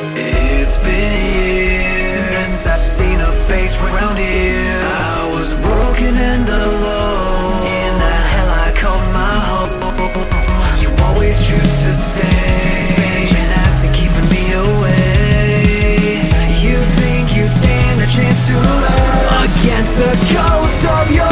It's been years since I've seen a face around here. I was broken and alone. In that hell I called my home. You always choose to stay. Spending nights keeping me away. You think you stand a chance to love against the ghost of your.